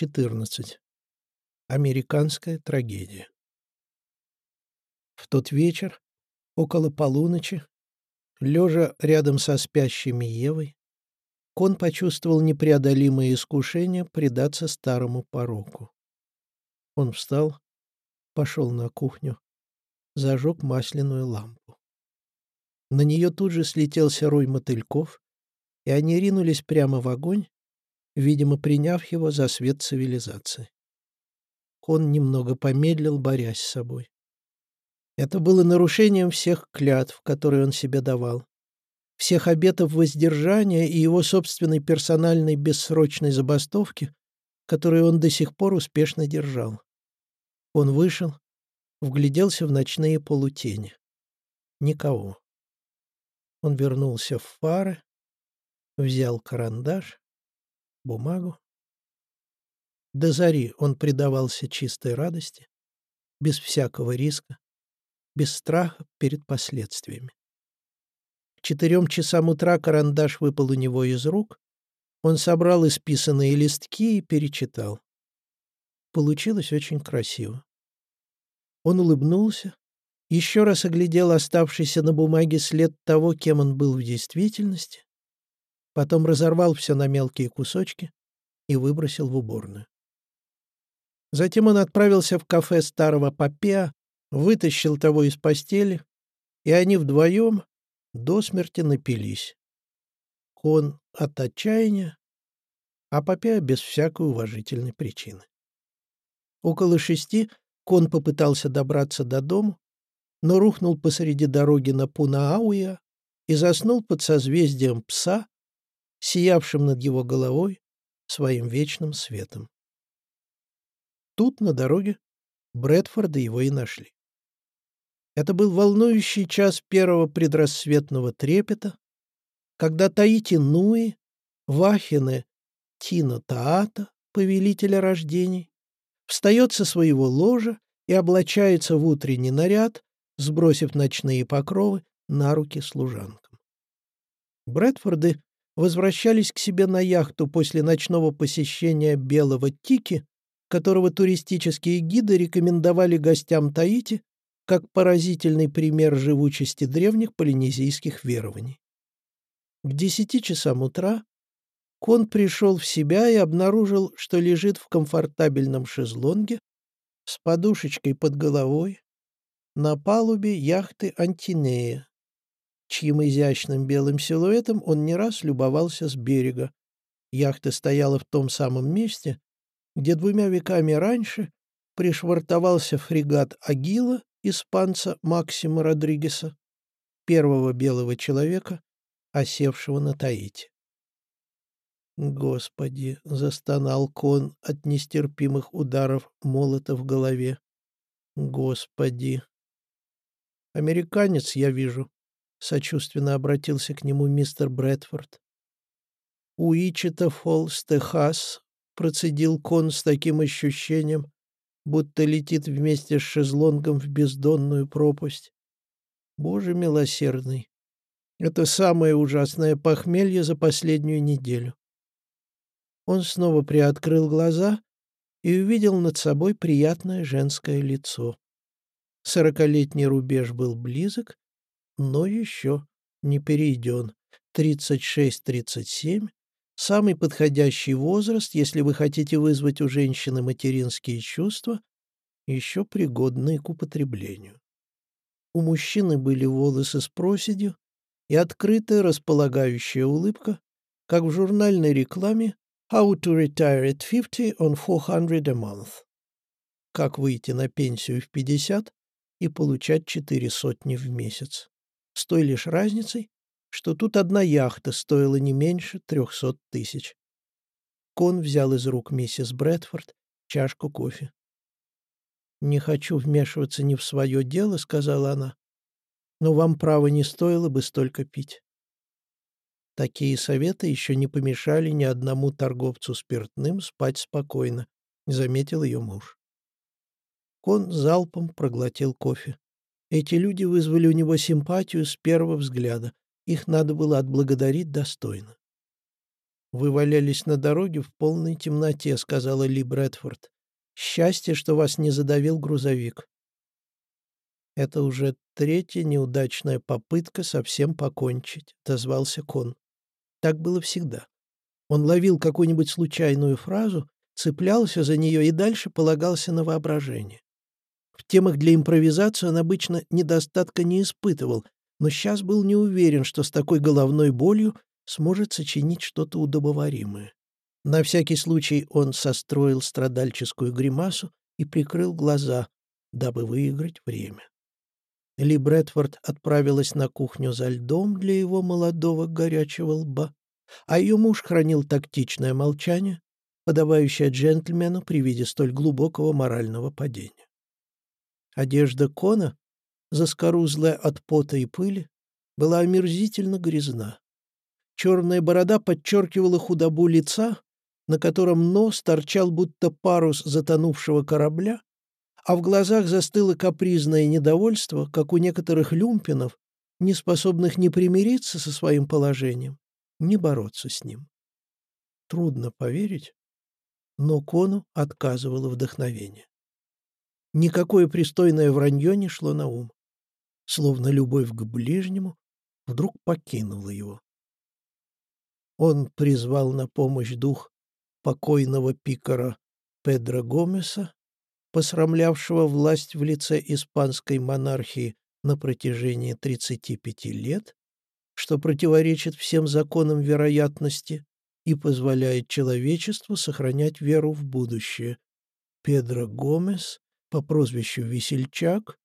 14. Американская трагедия. В тот вечер, около полуночи, лежа рядом со спящими Евой, Кон почувствовал непреодолимое искушение предаться старому пороку. Он встал, пошел на кухню, зажег масляную лампу. На нее тут же слетелся рой мотыльков, и они ринулись прямо в огонь, видимо, приняв его за свет цивилизации. Он немного помедлил, борясь с собой. Это было нарушением всех клятв, которые он себе давал, всех обетов воздержания и его собственной персональной бессрочной забастовки, которые он до сих пор успешно держал. Он вышел, вгляделся в ночные полутени. Никого. Он вернулся в фары, взял карандаш, бумагу. До зари он предавался чистой радости, без всякого риска, без страха перед последствиями. К четырем часам утра карандаш выпал у него из рук, он собрал исписанные листки и перечитал. Получилось очень красиво. Он улыбнулся, еще раз оглядел оставшийся на бумаге след того, кем он был в действительности, потом разорвал все на мелкие кусочки и выбросил в уборную. Затем он отправился в кафе старого Попеа, вытащил того из постели, и они вдвоем до смерти напились. Он от отчаяния, а Попеа без всякой уважительной причины. Около шести Кон попытался добраться до дому, но рухнул посреди дороги на Пунауя и заснул под созвездием пса, сиявшим над его головой своим вечным светом. Тут, на дороге, Брэдфорда его и нашли. Это был волнующий час первого предрассветного трепета, когда Таити Нуи, Вахины Тина Таата, повелителя рождений, встает со своего ложа и облачается в утренний наряд, сбросив ночные покровы на руки служанкам. Брэдфорды возвращались к себе на яхту после ночного посещения Белого Тики, которого туристические гиды рекомендовали гостям Таити как поразительный пример живучести древних полинезийских верований. К десяти часам утра Кон пришел в себя и обнаружил, что лежит в комфортабельном шезлонге с подушечкой под головой на палубе яхты Антинея, чьим изящным белым силуэтом он не раз любовался с берега. Яхта стояла в том самом месте, где двумя веками раньше пришвартовался фрегат «Агила» испанца Максима Родригеса, первого белого человека, осевшего на Таити. «Господи!» — застонал кон от нестерпимых ударов молота в голове. «Господи!» «Американец, я вижу», — сочувственно обратился к нему мистер Брэдфорд. «Уичета Фоллс, Техас», — процедил Кон с таким ощущением, будто летит вместе с шезлонгом в бездонную пропасть. «Боже милосердный! Это самое ужасное похмелье за последнюю неделю». Он снова приоткрыл глаза и увидел над собой приятное женское лицо. Сорокалетний рубеж был близок, но еще не перейден. 36-37 — самый подходящий возраст, если вы хотите вызвать у женщины материнские чувства, еще пригодные к употреблению. У мужчины были волосы с проседью и открытая располагающая улыбка, как в журнальной рекламе «How to retire at 50 on 400 a month» — «Как выйти на пенсию в 50 и получать четыре сотни в месяц» с той лишь разницей, что тут одна яхта стоила не меньше трехсот тысяч. Кон взял из рук миссис Брэдфорд чашку кофе. «Не хочу вмешиваться не в свое дело», — сказала она, — «но вам, право, не стоило бы столько пить». Такие советы еще не помешали ни одному торговцу спиртным спать спокойно, — заметил ее муж. Кон залпом проглотил кофе. Эти люди вызвали у него симпатию с первого взгляда. Их надо было отблагодарить достойно. «Вы валялись на дороге в полной темноте», — сказала Ли Брэдфорд. «Счастье, что вас не задавил грузовик». «Это уже третья неудачная попытка совсем покончить», — дозвался Кон. Так было всегда. Он ловил какую-нибудь случайную фразу, цеплялся за нее и дальше полагался на воображение. В темах для импровизации он обычно недостатка не испытывал, но сейчас был не уверен, что с такой головной болью сможет сочинить что-то удобоваримое. На всякий случай он состроил страдальческую гримасу и прикрыл глаза, дабы выиграть время. Ли Брэдфорд отправилась на кухню за льдом для его молодого горячего лба, а ее муж хранил тактичное молчание, подавающее джентльмену при виде столь глубокого морального падения. Одежда Кона, заскорузлая от пота и пыли, была омерзительно грязна. Черная борода подчеркивала худобу лица, на котором нос торчал будто парус затонувшего корабля, а в глазах застыло капризное недовольство, как у некоторых люмпинов, не способных ни примириться со своим положением, ни бороться с ним. Трудно поверить, но Кону отказывало вдохновение. Никакое пристойное вранье не шло на ум. Словно любовь к ближнему вдруг покинула его. Он призвал на помощь дух покойного пикара Педро Гомеса, посрамлявшего власть в лице испанской монархии на протяжении 35 лет, что противоречит всем законам вероятности и позволяет человечеству сохранять веру в будущее. Педро Гомес по прозвищу Весельчак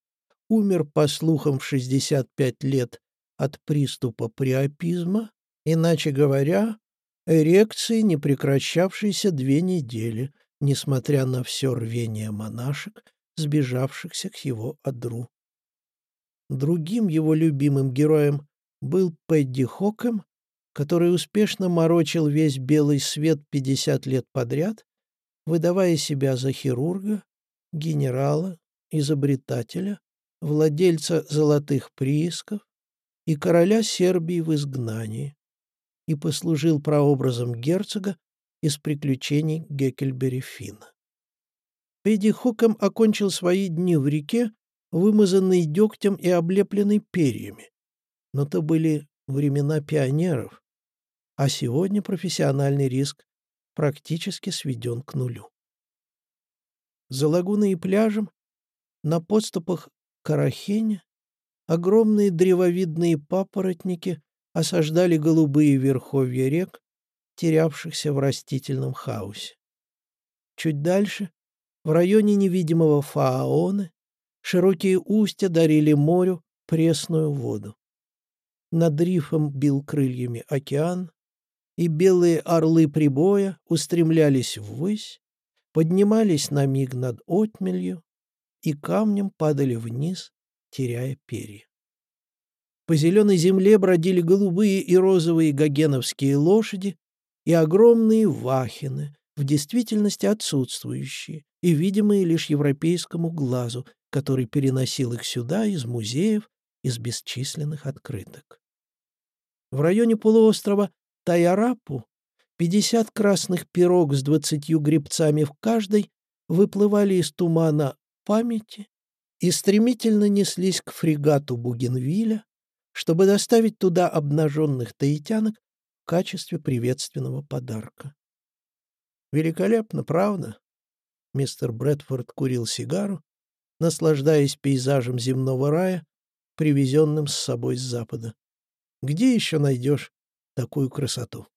умер, по слухам, в 65 лет от приступа приопизма Иначе говоря, эрекции, не прекращавшейся две недели, несмотря на все рвение монашек, сбежавшихся к его одру. Другим его любимым героем был Пэдди Хокем, который успешно морочил весь белый свет 50 лет подряд, выдавая себя за хирурга, генерала, изобретателя, владельца золотых приисков и короля Сербии в изгнании и послужил прообразом герцога из приключений Геккельбери Финна. Эдди Хуком окончил свои дни в реке, вымазанный дегтем и облепленный перьями. Но то были времена пионеров, а сегодня профессиональный риск практически сведен к нулю. За лагуной и пляжем, на подступах к Карахене, огромные древовидные папоротники осаждали голубые верховья рек, терявшихся в растительном хаосе. Чуть дальше, в районе невидимого Фаоны, широкие устья дарили морю пресную воду. Над рифом бил крыльями океан, и белые орлы прибоя устремлялись ввысь, поднимались на миг над отмелью и камнем падали вниз, теряя перья. По зеленой земле бродили голубые и розовые гогеновские лошади и огромные вахины, в действительности отсутствующие и видимые лишь европейскому глазу, который переносил их сюда из музеев, из бесчисленных открыток. В районе полуострова Тайарапу пятьдесят красных пирог с двадцатью грибцами в каждой выплывали из тумана памяти и стремительно неслись к фрегату Бугенвиля, чтобы доставить туда обнаженных таитянок в качестве приветственного подарка. Великолепно, правда? Мистер Брэдфорд курил сигару, наслаждаясь пейзажем земного рая, привезенным с собой с запада. Где еще найдешь такую красоту?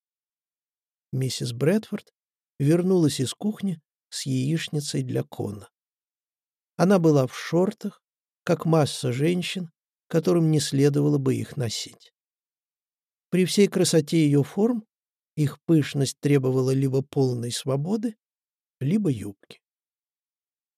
Миссис Брэдфорд вернулась из кухни с яичницей для Кона. Она была в шортах, как масса женщин, которым не следовало бы их носить. При всей красоте ее форм их пышность требовала либо полной свободы, либо юбки.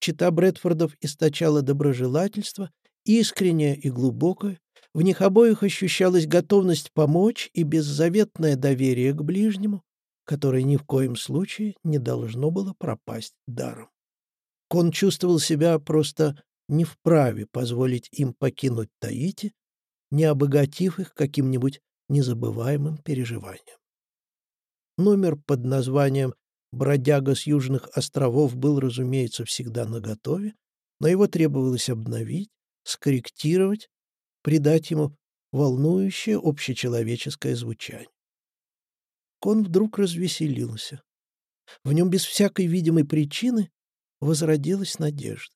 Чита Брэдфордов источала доброжелательство, искреннее и глубокое, в них обоих ощущалась готовность помочь и беззаветное доверие к ближнему, которое ни в коем случае не должно было пропасть даром. Кон чувствовал себя просто не вправе позволить им покинуть Таити, не обогатив их каким-нибудь незабываемым переживанием. Номер под названием «Бродяга с Южных островов» был, разумеется, всегда наготове, но его требовалось обновить, скорректировать, придать ему волнующее общечеловеческое звучание. Кон вдруг развеселился. В нем без всякой видимой причины возродилась надежда.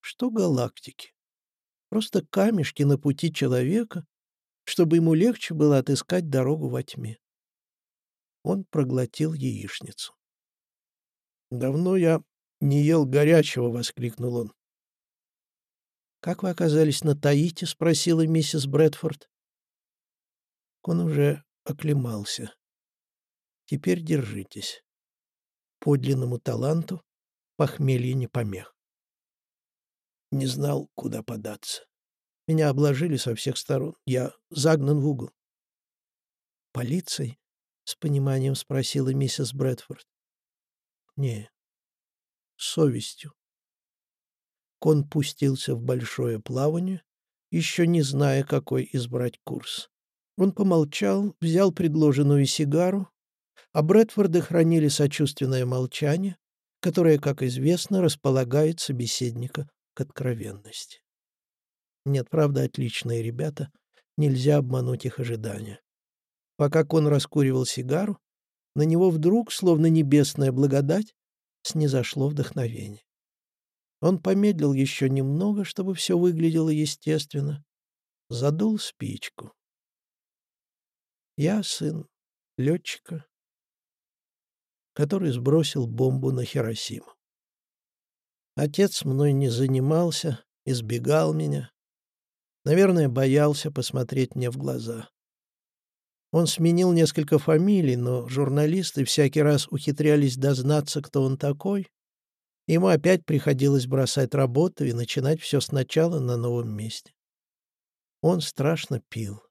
Что галактики? Просто камешки на пути человека, чтобы ему легче было отыскать дорогу во тьме. Он проглотил яичницу. «Давно я не ел горячего!» — воскликнул он. «Как вы оказались на Таите?» — спросила миссис Брэдфорд. Он уже оклемался. Теперь держитесь. Подлинному таланту похмелье не помех. Не знал, куда податься. Меня обложили со всех сторон. Я загнан в угол. «Полицией?» — с пониманием спросила миссис Брэдфорд. «Не, совестью. Кон пустился в большое плавание, еще не зная, какой избрать курс. Он помолчал, взял предложенную сигару, а Брэдфорды хранили сочувственное молчание, которое, как известно, располагает собеседника к откровенности. Нет, правда, отличные ребята, нельзя обмануть их ожидания. Пока Кон раскуривал сигару, на него вдруг, словно небесная благодать, снизошло вдохновение. Он помедлил еще немного, чтобы все выглядело естественно. Задул спичку. Я сын летчика, который сбросил бомбу на Хиросиму. Отец мной не занимался, избегал меня. Наверное, боялся посмотреть мне в глаза. Он сменил несколько фамилий, но журналисты всякий раз ухитрялись дознаться, кто он такой, Ему опять приходилось бросать работу и начинать все сначала на новом месте. Он страшно пил.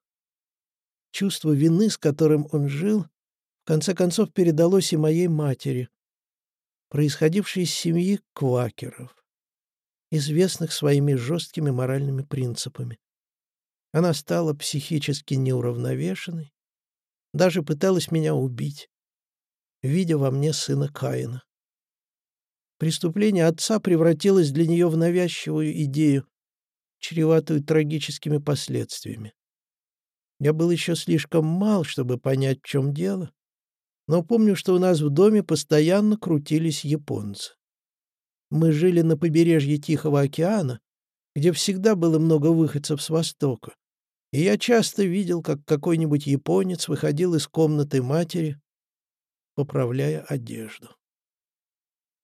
Чувство вины, с которым он жил, в конце концов передалось и моей матери, происходившей из семьи квакеров, известных своими жесткими моральными принципами. Она стала психически неуравновешенной, даже пыталась меня убить, видя во мне сына Каина. Преступление отца превратилось для нее в навязчивую идею, чреватую трагическими последствиями. Я был еще слишком мал, чтобы понять, в чем дело, но помню, что у нас в доме постоянно крутились японцы. Мы жили на побережье Тихого океана, где всегда было много выходцев с Востока, и я часто видел, как какой-нибудь японец выходил из комнаты матери, поправляя одежду.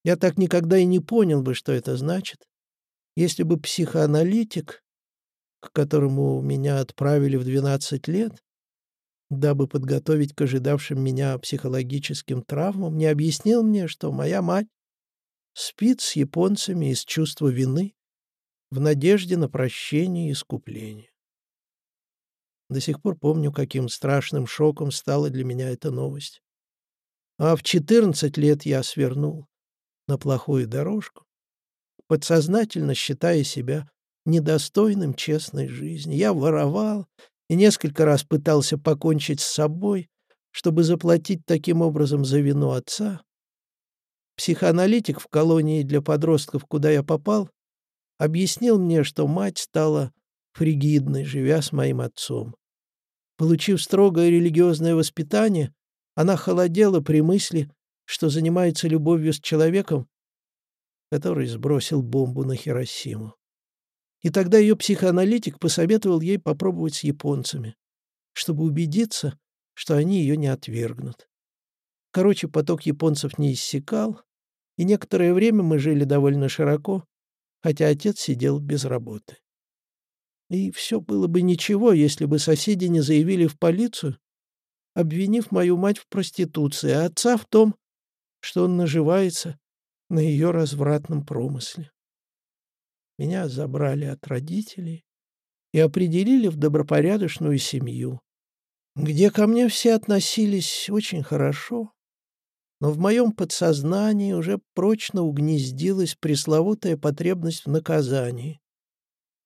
Я так никогда и не понял бы, что это значит, если бы психоаналитик, к которому меня отправили в 12 лет, дабы подготовить к ожидавшим меня психологическим травмам, не объяснил мне, что моя мать спит с японцами из чувства вины в надежде на прощение и искупление. До сих пор помню, каким страшным шоком стала для меня эта новость. А в 14 лет я свернул на плохую дорожку, подсознательно считая себя недостойным честной жизни. Я воровал и несколько раз пытался покончить с собой, чтобы заплатить таким образом за вину отца. Психоаналитик в колонии для подростков, куда я попал, объяснил мне, что мать стала фригидной, живя с моим отцом. Получив строгое религиозное воспитание, она холодела при мысли что занимается любовью с человеком, который сбросил бомбу на Хиросиму. И тогда ее психоаналитик посоветовал ей попробовать с японцами, чтобы убедиться, что они ее не отвергнут. Короче, поток японцев не иссякал, и некоторое время мы жили довольно широко, хотя отец сидел без работы. И все было бы ничего, если бы соседи не заявили в полицию, обвинив мою мать в проституции, а отца в том, что он наживается на ее развратном промысле. Меня забрали от родителей и определили в добропорядочную семью, где ко мне все относились очень хорошо, но в моем подсознании уже прочно угнездилась пресловутая потребность в наказании,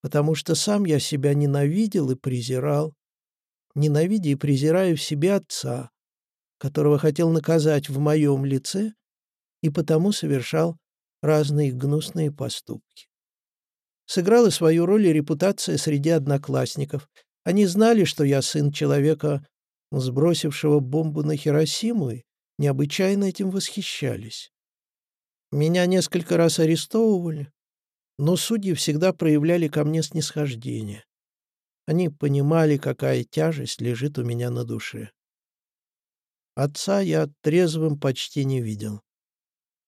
потому что сам я себя ненавидел и презирал, ненавидя и презирая в себе отца, которого хотел наказать в моем лице и потому совершал разные гнусные поступки. Сыграла свою роль и репутация среди одноклассников. Они знали, что я сын человека, сбросившего бомбу на Хиросиму, и необычайно этим восхищались. Меня несколько раз арестовывали, но судьи всегда проявляли ко мне снисхождение. Они понимали, какая тяжесть лежит у меня на душе. Отца я трезвым почти не видел.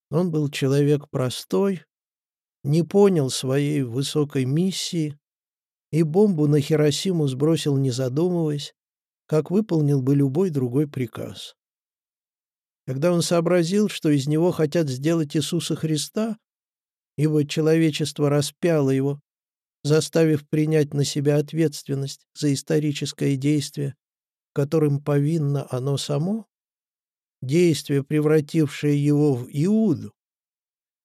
Он был человек простой, не понял своей высокой миссии и бомбу на Хиросиму сбросил, не задумываясь, как выполнил бы любой другой приказ. Когда он сообразил, что из него хотят сделать Иисуса Христа, ибо человечество распяло его, заставив принять на себя ответственность за историческое действие, которым повинно оно само, действие, превратившее его в Иуду,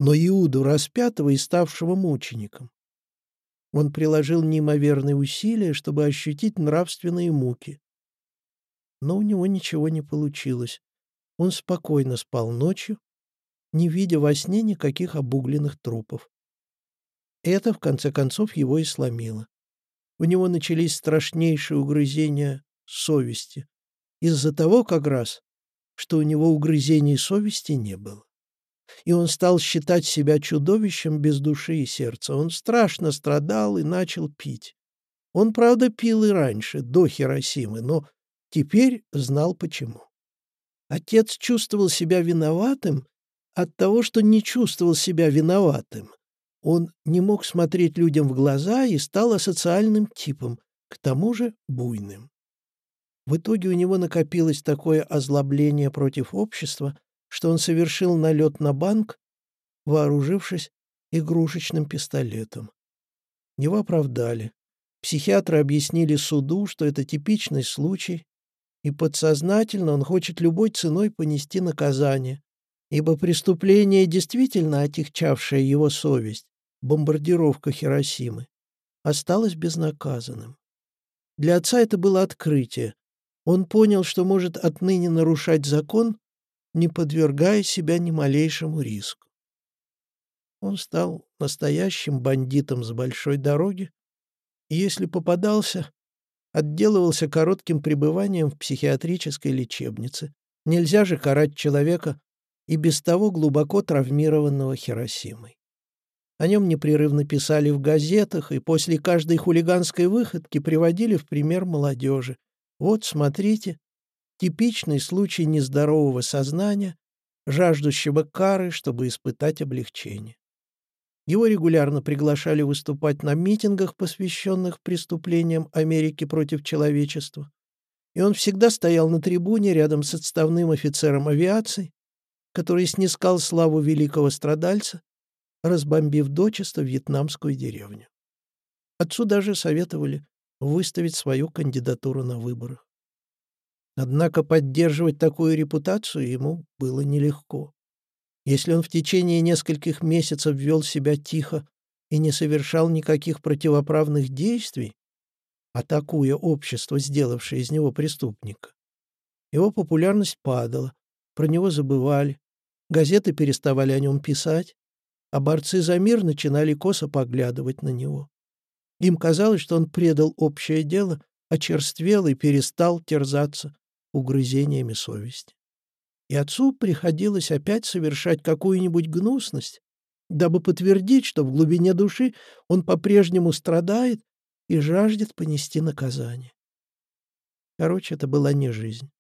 но Иуду распятого и ставшего мучеником. Он приложил неимоверные усилия, чтобы ощутить нравственные муки. Но у него ничего не получилось. Он спокойно спал ночью, не видя во сне никаких обугленных трупов. Это, в конце концов, его и сломило. У него начались страшнейшие угрызения совести. Из-за того, как раз, что у него угрызений совести не было. И он стал считать себя чудовищем без души и сердца. Он страшно страдал и начал пить. Он, правда, пил и раньше, до Хиросимы, но теперь знал почему. Отец чувствовал себя виноватым от того, что не чувствовал себя виноватым. Он не мог смотреть людям в глаза и стал асоциальным типом, к тому же буйным. В итоге у него накопилось такое озлобление против общества, что он совершил налет на банк, вооружившись игрушечным пистолетом. Его оправдали. Психиатры объяснили суду, что это типичный случай, и подсознательно он хочет любой ценой понести наказание, ибо преступление, действительно отягчавшее его совесть, бомбардировка Хиросимы, осталось безнаказанным. Для отца это было открытие, он понял, что может отныне нарушать закон, не подвергая себя ни малейшему риску. Он стал настоящим бандитом с большой дороги, и если попадался, отделывался коротким пребыванием в психиатрической лечебнице. Нельзя же карать человека и без того глубоко травмированного Хиросимой. О нем непрерывно писали в газетах и после каждой хулиганской выходки приводили в пример молодежи, вот, смотрите, типичный случай нездорового сознания, жаждущего кары, чтобы испытать облегчение. Его регулярно приглашали выступать на митингах, посвященных преступлениям Америки против человечества, и он всегда стоял на трибуне рядом с отставным офицером авиации, который снискал славу великого страдальца, разбомбив дочисто вьетнамскую деревню. Отцу даже советовали выставить свою кандидатуру на выборах. Однако поддерживать такую репутацию ему было нелегко. Если он в течение нескольких месяцев вел себя тихо и не совершал никаких противоправных действий, атакуя общество, сделавшее из него преступника, его популярность падала, про него забывали, газеты переставали о нем писать, а борцы за мир начинали косо поглядывать на него. Им казалось, что он предал общее дело, очерствел и перестал терзаться угрызениями совести. И отцу приходилось опять совершать какую-нибудь гнусность, дабы подтвердить, что в глубине души он по-прежнему страдает и жаждет понести наказание. Короче, это была не жизнь.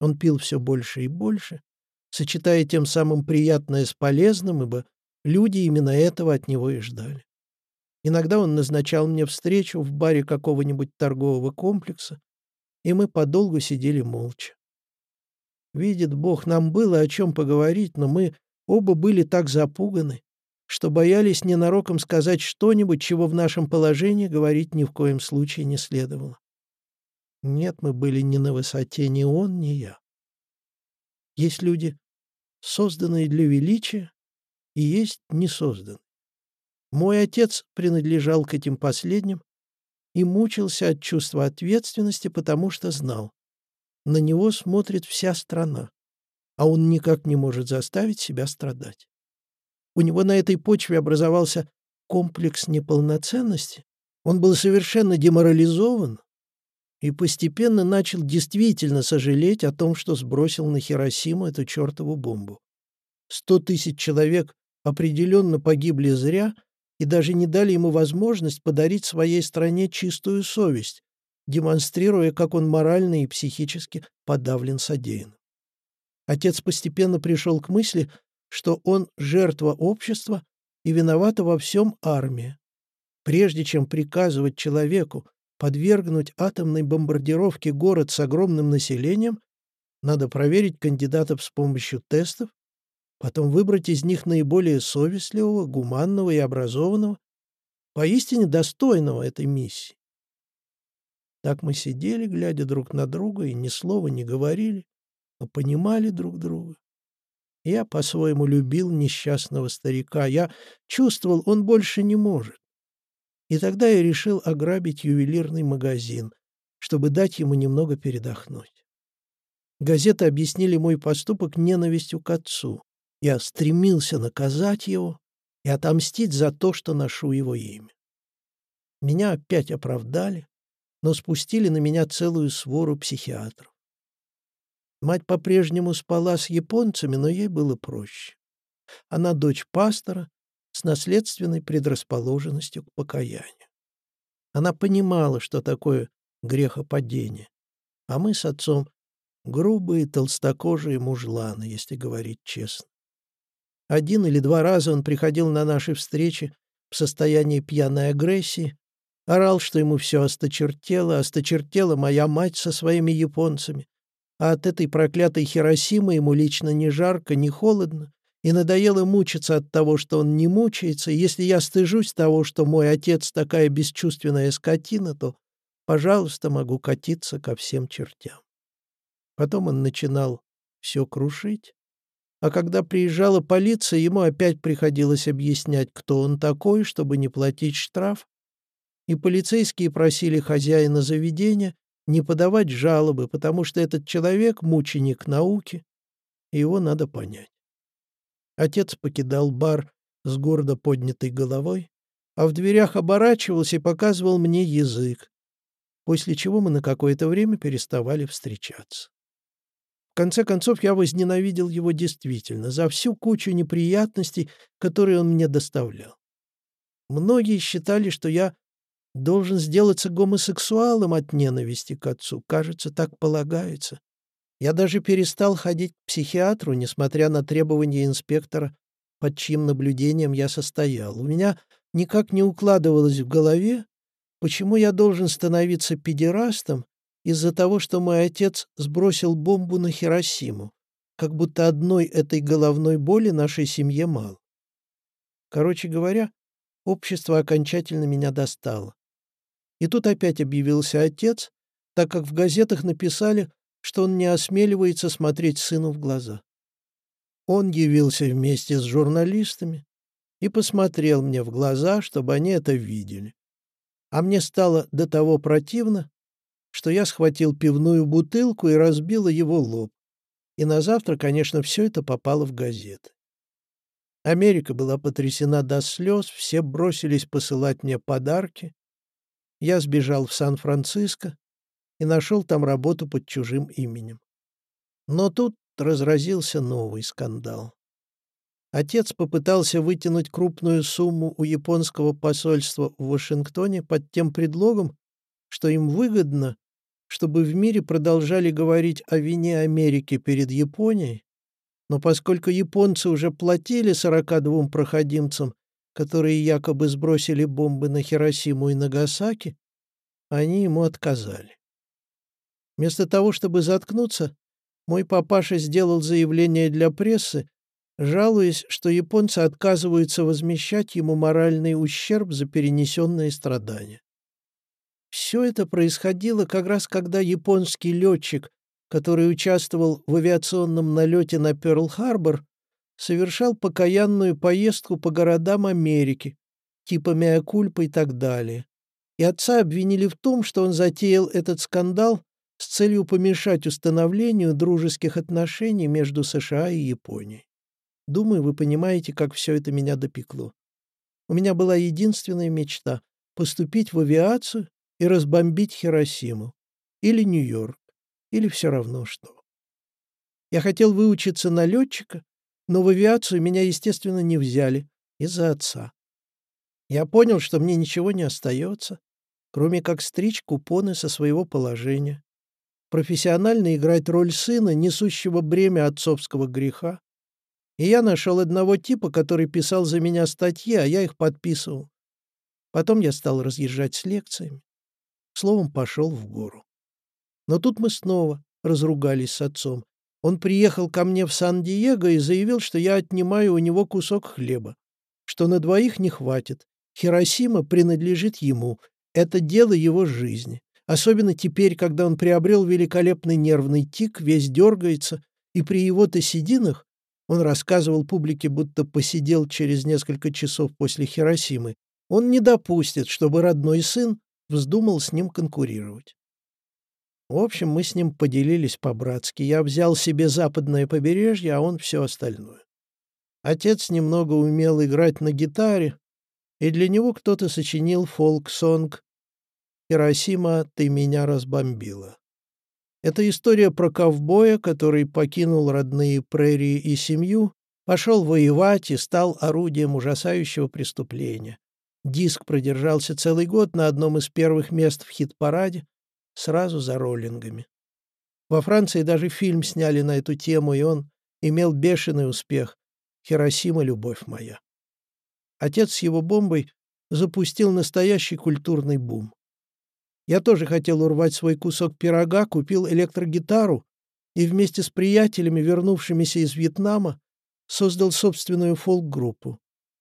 Он пил все больше и больше, сочетая тем самым приятное с полезным, ибо люди именно этого от него и ждали. Иногда он назначал мне встречу в баре какого-нибудь торгового комплекса, и мы подолгу сидели молча. Видит Бог, нам было о чем поговорить, но мы оба были так запуганы, что боялись ненароком сказать что-нибудь, чего в нашем положении говорить ни в коем случае не следовало. Нет, мы были не на высоте ни он, ни я. Есть люди, созданные для величия, и есть несозданные. Мой отец принадлежал к этим последним и мучился от чувства ответственности, потому что знал. на него смотрит вся страна, а он никак не может заставить себя страдать. У него на этой почве образовался комплекс неполноценности, он был совершенно деморализован и постепенно начал действительно сожалеть о том, что сбросил на Хиросиму эту чертову бомбу. Сто тысяч человек определенно погибли зря и даже не дали ему возможность подарить своей стране чистую совесть, демонстрируя, как он морально и психически подавлен содеянным. Отец постепенно пришел к мысли, что он жертва общества и виновата во всем армия. Прежде чем приказывать человеку подвергнуть атомной бомбардировке город с огромным населением, надо проверить кандидатов с помощью тестов, потом выбрать из них наиболее совестливого, гуманного и образованного, поистине достойного этой миссии. Так мы сидели, глядя друг на друга, и ни слова не говорили, но понимали друг друга. Я по-своему любил несчастного старика. Я чувствовал, он больше не может. И тогда я решил ограбить ювелирный магазин, чтобы дать ему немного передохнуть. Газеты объяснили мой поступок ненавистью к отцу. Я стремился наказать его и отомстить за то, что ношу его имя. Меня опять оправдали, но спустили на меня целую свору психиатров. Мать по-прежнему спала с японцами, но ей было проще. Она дочь пастора с наследственной предрасположенностью к покаянию. Она понимала, что такое грехопадение, а мы с отцом грубые толстокожие мужланы, если говорить честно. Один или два раза он приходил на наши встречи в состоянии пьяной агрессии, орал, что ему все осточертело, осточертела моя мать со своими японцами, а от этой проклятой Хиросимы ему лично не жарко, не холодно, и надоело мучиться от того, что он не мучается, если я стыжусь того, что мой отец такая бесчувственная скотина, то, пожалуйста, могу катиться ко всем чертям. Потом он начинал все крушить, а когда приезжала полиция, ему опять приходилось объяснять, кто он такой, чтобы не платить штраф, и полицейские просили хозяина заведения не подавать жалобы, потому что этот человек — мученик науки, и его надо понять. Отец покидал бар с гордо поднятой головой, а в дверях оборачивался и показывал мне язык, после чего мы на какое-то время переставали встречаться. В конце концов, я возненавидел его действительно за всю кучу неприятностей, которые он мне доставлял. Многие считали, что я должен сделаться гомосексуалом от ненависти к отцу. Кажется, так полагается. Я даже перестал ходить к психиатру, несмотря на требования инспектора, под чьим наблюдением я состоял. У меня никак не укладывалось в голове, почему я должен становиться педерастом из-за того, что мой отец сбросил бомбу на Хиросиму, как будто одной этой головной боли нашей семье мало. Короче говоря, общество окончательно меня достало. И тут опять объявился отец, так как в газетах написали, что он не осмеливается смотреть сыну в глаза. Он явился вместе с журналистами и посмотрел мне в глаза, чтобы они это видели. А мне стало до того противно, что я схватил пивную бутылку и разбила его лоб. И на завтра, конечно, все это попало в газеты. Америка была потрясена до слез, все бросились посылать мне подарки. Я сбежал в Сан-Франциско, и нашел там работу под чужим именем. Но тут разразился новый скандал. Отец попытался вытянуть крупную сумму у японского посольства в Вашингтоне под тем предлогом, что им выгодно, чтобы в мире продолжали говорить о вине Америки перед Японией, но поскольку японцы уже платили 42 проходимцам, которые якобы сбросили бомбы на Хиросиму и Нагасаки, они ему отказали. Вместо того, чтобы заткнуться, мой папаша сделал заявление для прессы, жалуясь, что японцы отказываются возмещать ему моральный ущерб за перенесенные страдания. Все это происходило как раз когда японский летчик, который участвовал в авиационном налете на Пёрл-Харбор, совершал покаянную поездку по городам Америки, типа Меокульпа и так далее. И отца обвинили в том, что он затеял этот скандал с целью помешать установлению дружеских отношений между США и Японией. Думаю, вы понимаете, как все это меня допекло. У меня была единственная мечта — поступить в авиацию и разбомбить Хиросиму. Или Нью-Йорк. Или все равно что. Я хотел выучиться на летчика, но в авиацию меня, естественно, не взяли из-за отца. Я понял, что мне ничего не остается, кроме как стричь купоны со своего положения, профессионально играть роль сына, несущего бремя отцовского греха. И я нашел одного типа, который писал за меня статьи, а я их подписывал. Потом я стал разъезжать с лекциями. Словом, пошел в гору. Но тут мы снова разругались с отцом. Он приехал ко мне в Сан-Диего и заявил, что я отнимаю у него кусок хлеба, что на двоих не хватит. Хиросима принадлежит ему. Это дело его жизни. Особенно теперь, когда он приобрел великолепный нервный тик, весь дергается, и при его-то сединах он рассказывал публике, будто посидел через несколько часов после Хиросимы. Он не допустит, чтобы родной сын вздумал с ним конкурировать. В общем, мы с ним поделились по-братски. Я взял себе западное побережье, а он все остальное. Отец немного умел играть на гитаре, и для него кто-то сочинил фолк-сонг «Хиросима, ты меня разбомбила». Это история про ковбоя, который покинул родные прерии и семью, пошел воевать и стал орудием ужасающего преступления. Диск продержался целый год на одном из первых мест в хит-параде, сразу за роллингами. Во Франции даже фильм сняли на эту тему, и он имел бешеный успех. «Хиросима, любовь моя». Отец с его бомбой запустил настоящий культурный бум. Я тоже хотел урвать свой кусок пирога, купил электрогитару и вместе с приятелями, вернувшимися из Вьетнама, создал собственную фолк-группу.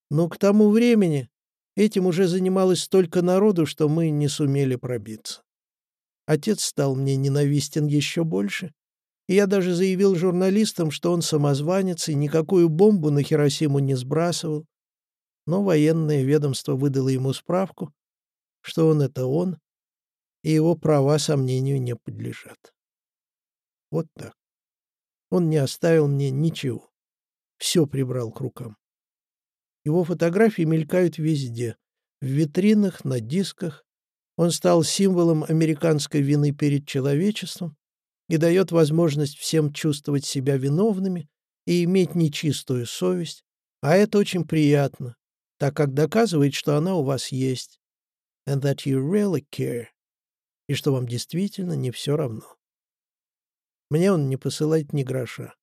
Но к тому времени этим уже занималось столько народу, что мы не сумели пробиться. Отец стал мне ненавистен еще больше, и я даже заявил журналистам, что он самозванец и никакую бомбу на Хиросиму не сбрасывал, но военное ведомство выдало ему справку, что он — это он, и его права сомнению не подлежат. Вот так. Он не оставил мне ничего. Все прибрал к рукам. Его фотографии мелькают везде. В витринах, на дисках, он стал символом американской вины перед человечеством и дает возможность всем чувствовать себя виновными и иметь нечистую совесть, а это очень приятно, так как доказывает, что она у вас есть, and that you really care, и что вам действительно не все равно. Мне он не посылает ни гроша.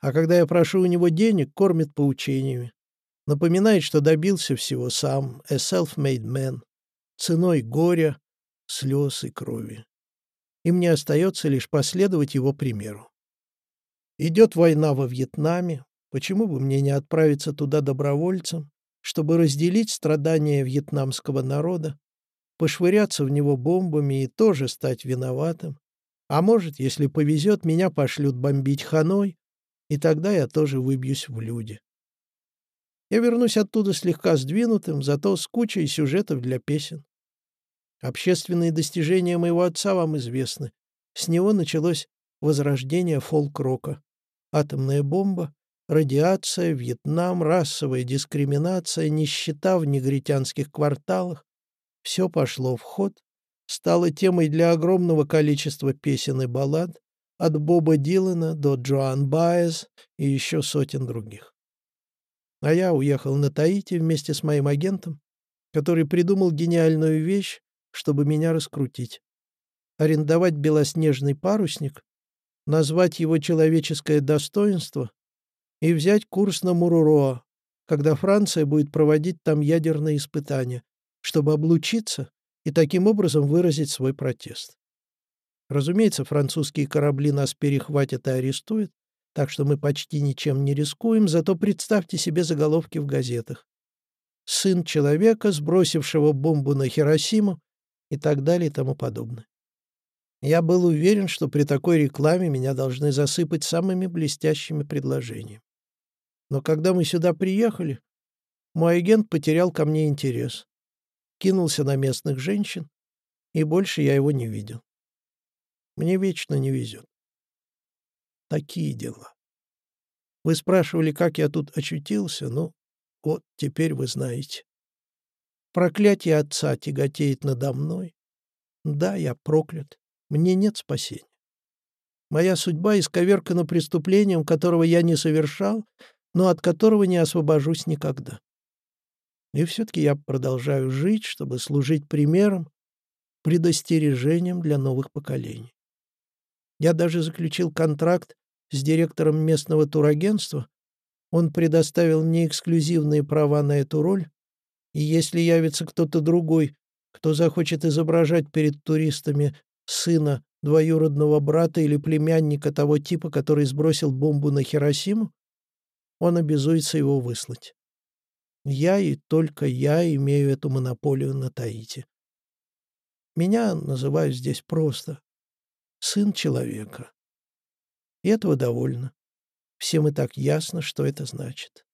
А когда я прошу у него денег, кормит поучениями. Напоминает, что добился всего сам, a self-made man ценой горя, слез и крови. И мне остается лишь последовать его примеру. Идет война во Вьетнаме, почему бы мне не отправиться туда добровольцем, чтобы разделить страдания вьетнамского народа, пошвыряться в него бомбами и тоже стать виноватым. А может, если повезет, меня пошлют бомбить Ханой, и тогда я тоже выбьюсь в люди. Я вернусь оттуда слегка сдвинутым, зато с кучей сюжетов для песен. Общественные достижения моего отца вам известны. С него началось возрождение фолк-рока. Атомная бомба, радиация, Вьетнам, расовая дискриминация, нищета в негритянских кварталах. Все пошло в ход, стало темой для огромного количества песен и баллад, от Боба Дилана до Джоан Баez и еще сотен других. А я уехал на Таити вместе с моим агентом, который придумал гениальную вещь, чтобы меня раскрутить. Арендовать белоснежный парусник, назвать его «человеческое достоинство» и взять курс на Муруроа, когда Франция будет проводить там ядерные испытания, чтобы облучиться и таким образом выразить свой протест. Разумеется, французские корабли нас перехватят и арестуют, так что мы почти ничем не рискуем, зато представьте себе заголовки в газетах. «Сын человека, сбросившего бомбу на Хиросиму» и так далее и тому подобное. Я был уверен, что при такой рекламе меня должны засыпать самыми блестящими предложениями. Но когда мы сюда приехали, мой агент потерял ко мне интерес, кинулся на местных женщин, и больше я его не видел. Мне вечно не везет. Такие дела. Вы спрашивали, как я тут очутился? Ну, вот теперь вы знаете. Проклятие отца тяготеет надо мной. Да, я проклят. Мне нет спасения. Моя судьба исковеркана преступлением, которого я не совершал, но от которого не освобожусь никогда. И все-таки я продолжаю жить, чтобы служить примером, предостережением для новых поколений. Я даже заключил контракт с директором местного турагентства. Он предоставил мне эксклюзивные права на эту роль, и если явится кто-то другой, кто захочет изображать перед туристами сына двоюродного брата или племянника того типа, который сбросил бомбу на Хиросиму, он обязуется его выслать. Я и только я имею эту монополию на Таити. Меня называют здесь просто «сын человека». И этого довольно. Всем и так ясно, что это значит.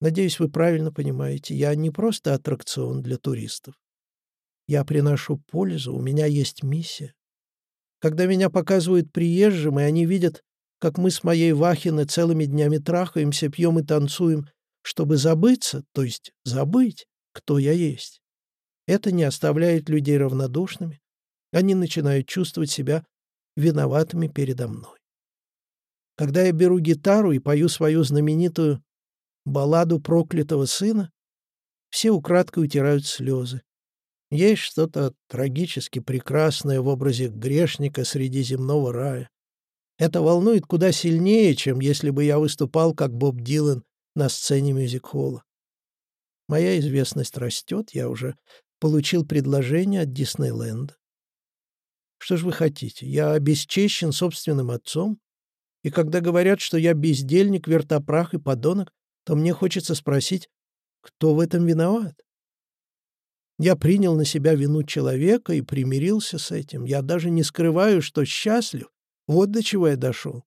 Надеюсь, вы правильно понимаете, я не просто аттракцион для туристов. Я приношу пользу, у меня есть миссия. Когда меня показывают приезжим, и они видят, как мы с моей Вахиной целыми днями трахаемся, пьем и танцуем, чтобы забыться, то есть забыть, кто я есть. Это не оставляет людей равнодушными. Они начинают чувствовать себя виноватыми передо мной. Когда я беру гитару и пою свою знаменитую балладу проклятого сына, все украдкой утирают слезы. Есть что-то трагически прекрасное в образе грешника среди земного рая. Это волнует куда сильнее, чем если бы я выступал как Боб Дилан на сцене мюзик-холла. Моя известность растет, я уже получил предложение от Диснейленда. Что ж вы хотите? Я обесчещен собственным отцом, и когда говорят, что я бездельник, вертопрах и подонок, то мне хочется спросить, кто в этом виноват? Я принял на себя вину человека и примирился с этим. Я даже не скрываю, что счастлив. Вот до чего я дошел.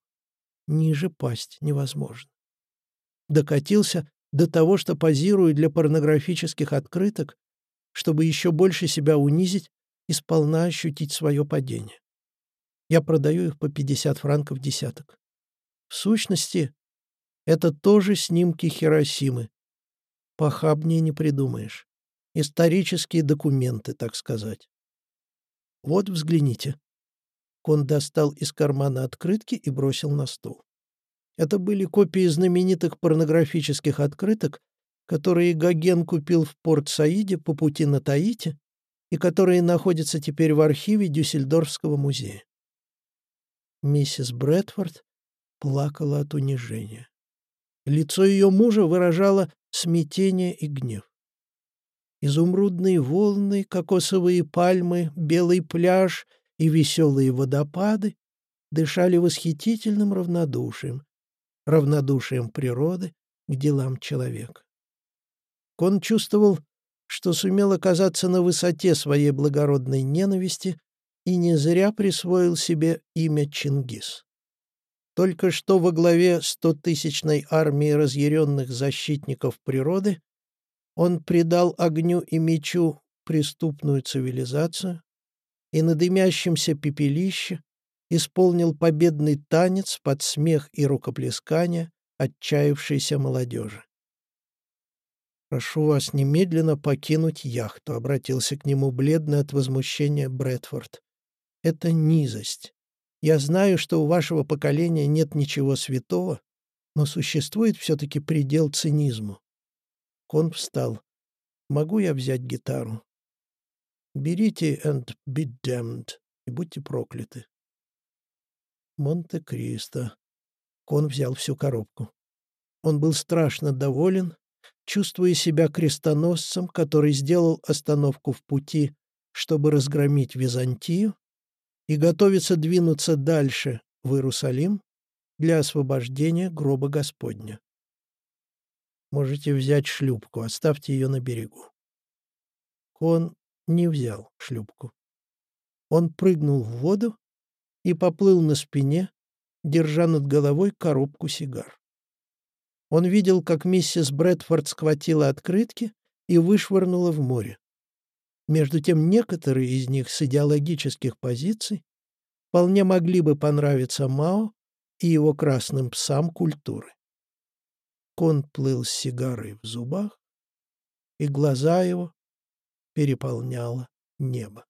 Ниже пасть невозможно. Докатился до того, что позирую для порнографических открыток, чтобы еще больше себя унизить и сполна ощутить свое падение. Я продаю их по 50 франков десяток. В сущности, это тоже снимки Хиросимы. Похабнее не придумаешь. Исторические документы, так сказать. Вот взгляните. Кон достал из кармана открытки и бросил на стол. Это были копии знаменитых порнографических открыток, которые Гоген купил в Порт-Саиде по пути на Таити и которые находятся теперь в архиве Дюссельдорфского музея. Миссис Брэдфорд плакала от унижения. Лицо ее мужа выражало смятение и гнев. Изумрудные волны, кокосовые пальмы, белый пляж и веселые водопады дышали восхитительным равнодушием, равнодушием природы к делам человека. Он чувствовал, что сумел оказаться на высоте своей благородной ненависти и не зря присвоил себе имя Чингис. Только что во главе стотысячной армии разъяренных защитников природы он предал огню и мечу преступную цивилизацию и на дымящемся пепелище исполнил победный танец под смех и рукоплескания отчаявшейся молодежи. «Прошу вас немедленно покинуть яхту», — обратился к нему бледный от возмущения Брэдфорд. «Это низость. Я знаю, что у вашего поколения нет ничего святого, но существует все-таки предел цинизму. Кон встал. Могу я взять гитару? Берите and be damned и будьте прокляты. Монте-Кристо. Кон взял всю коробку. Он был страшно доволен, чувствуя себя крестоносцем, который сделал остановку в пути, чтобы разгромить Византию, и готовится двинуться дальше, в Иерусалим, для освобождения гроба Господня. Можете взять шлюпку, оставьте ее на берегу. Он не взял шлюпку. Он прыгнул в воду и поплыл на спине, держа над головой коробку сигар. Он видел, как миссис Брэдфорд схватила открытки и вышвырнула в море. Между тем некоторые из них с идеологических позиций вполне могли бы понравиться Мао и его красным псам культуры. Кон плыл с сигарой в зубах, и глаза его переполняло небо.